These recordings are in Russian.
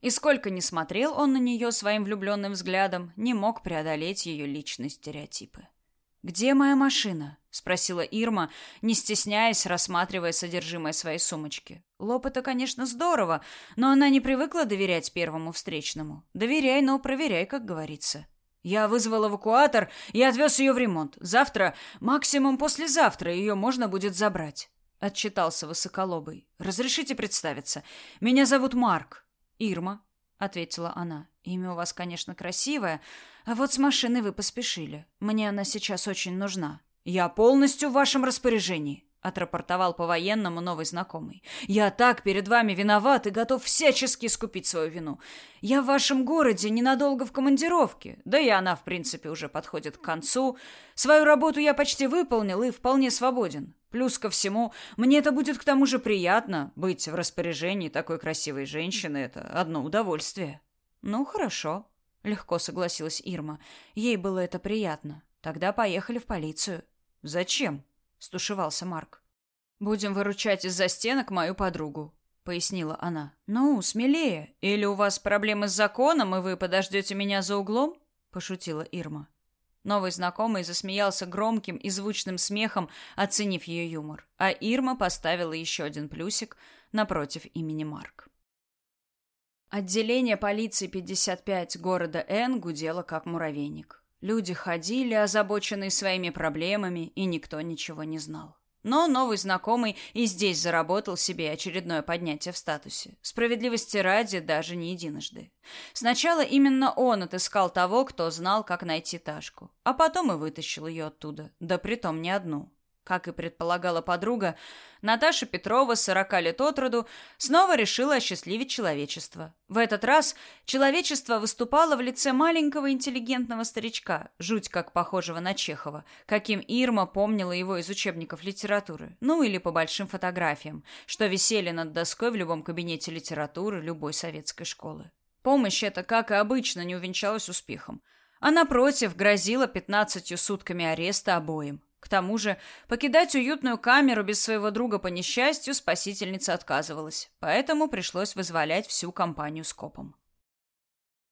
И сколько ни смотрел он на нее своим влюбленным взглядом, не мог преодолеть ее личные стереотипы. «Где моя машина?» — спросила Ирма, не стесняясь, рассматривая содержимое своей сумочки. Лоб это, конечно, здорово, но она не привыкла доверять первому встречному. Доверяй, но проверяй, как говорится. Я вызвал эвакуатор и отвез ее в ремонт. Завтра, максимум послезавтра, ее можно будет забрать. Отчитался высоколобый. Разрешите представиться. Меня зовут Марк. Ирма, ответила она. Имя у вас, конечно, красивое, а вот с машиной вы поспешили. Мне она сейчас очень нужна. Я полностью в вашем распоряжении отрапортовал по-военному новый знакомый. Я так перед вами виноват и готов всячески искупить свою вину. Я в вашем городе ненадолго в командировке, да и она, в принципе, уже подходит к концу. Свою работу я почти выполнил и вполне свободен. Плюс ко всему, мне это будет к тому же приятно быть в распоряжении такой красивой женщины, это одно удовольствие. Ну, хорошо, легко согласилась Ирма. Ей было это приятно. Тогда поехали в полицию. Зачем? стушевался Марк. Будем выручать из-за стенок мою подругу, пояснила она. Ну, смелее. Или у вас проблемы с законом, и вы подождете меня за углом? пошутила Ирма. Новый знакомый засмеялся громким и звучным смехом, оценив ее юмор, а Ирма поставила еще один плюсик напротив имени Марк. Отделение полиции 55 города Н гудело как муравейник. Люди ходили, озабоченные своими проблемами, и никто ничего не знал. Но новый знакомый и здесь заработал себе очередное поднятие в статусе. Справедливости ради, даже не единожды. Сначала именно он отыскал того, кто знал, как найти Ташку, а потом и вытащил ее оттуда, да притом не одну. Как и предполагала подруга, Наташа Петрова, 40 лет от роду, снова решила осчастливить человечество. В этот раз человечество выступало в лице маленького интеллигентного старичка, жуть как похожего на Чехова, каким Ирма помнила его из учебников литературы, ну или по большим фотографиям, что висели над доской в любом кабинете литературы любой советской школы. Помощь эта, как и обычно, не увенчалась успехом. А напротив, грозила 15 сутками ареста обоим. К тому же, покидать уютную камеру без своего друга по несчастью спасительница отказывалась, поэтому пришлось вызволять всю компанию скопом.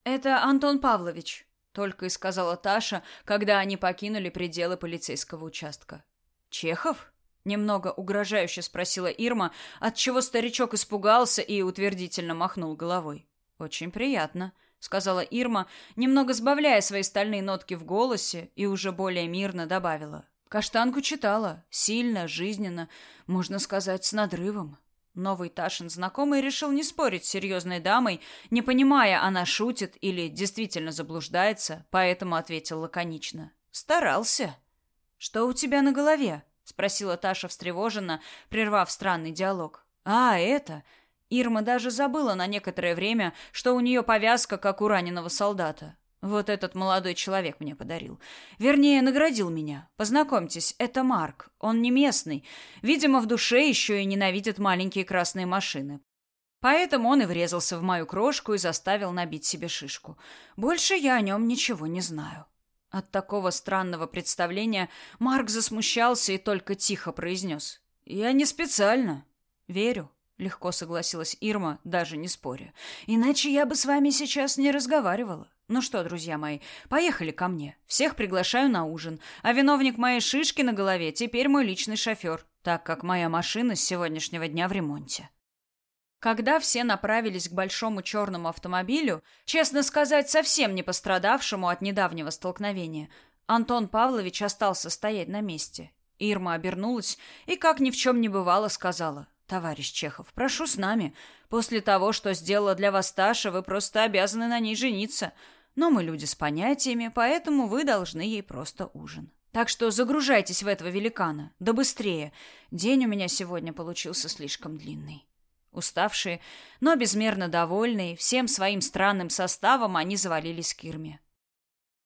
«Это Антон Павлович», — только и сказала Таша, когда они покинули пределы полицейского участка. «Чехов?» — немного угрожающе спросила Ирма, отчего старичок испугался и утвердительно махнул головой. «Очень приятно», — сказала Ирма, немного сбавляя свои стальные нотки в голосе и уже более мирно добавила. Каштанку читала. Сильно, жизненно, можно сказать, с надрывом. Новый Ташин знакомый решил не спорить с серьезной дамой, не понимая, она шутит или действительно заблуждается, поэтому ответил лаконично. «Старался». «Что у тебя на голове?» — спросила Таша встревоженно, прервав странный диалог. «А, это...» Ирма даже забыла на некоторое время, что у нее повязка, как у раненого солдата. Вот этот молодой человек мне подарил. Вернее, наградил меня. Познакомьтесь, это Марк. Он не местный. Видимо, в душе еще и ненавидит маленькие красные машины. Поэтому он и врезался в мою крошку и заставил набить себе шишку. Больше я о нем ничего не знаю. От такого странного представления Марк засмущался и только тихо произнес. «Я не специально». «Верю», — легко согласилась Ирма, даже не споря. «Иначе я бы с вами сейчас не разговаривала». Ну что, друзья мои, поехали ко мне. Всех приглашаю на ужин. А виновник моей шишки на голове теперь мой личный шофер, так как моя машина с сегодняшнего дня в ремонте. Когда все направились к большому черному автомобилю, честно сказать, совсем не пострадавшему от недавнего столкновения, Антон Павлович остался стоять на месте. Ирма обернулась и, как ни в чем не бывало, сказала, «Товарищ Чехов, прошу с нами. После того, что сделала для вас Таша, вы просто обязаны на ней жениться. Но мы люди с понятиями, поэтому вы должны ей просто ужин. Так что загружайтесь в этого великана. Да быстрее. День у меня сегодня получился слишком длинный. Уставшие, но безмерно довольные, всем своим странным составом они завалились к Ирме.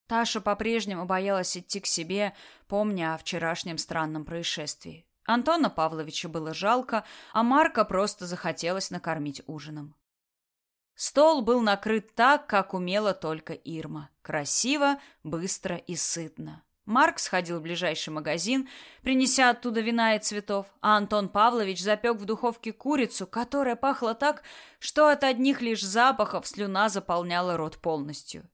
Таша по-прежнему боялась идти к себе, помня о вчерашнем странном происшествии. Антона Павловича было жалко, а Марка просто захотелось накормить ужином. Стол был накрыт так, как умела только Ирма. Красиво, быстро и сытно. Марк сходил в ближайший магазин, принеся оттуда вина и цветов, а Антон Павлович запек в духовке курицу, которая пахла так, что от одних лишь запахов слюна заполняла рот полностью.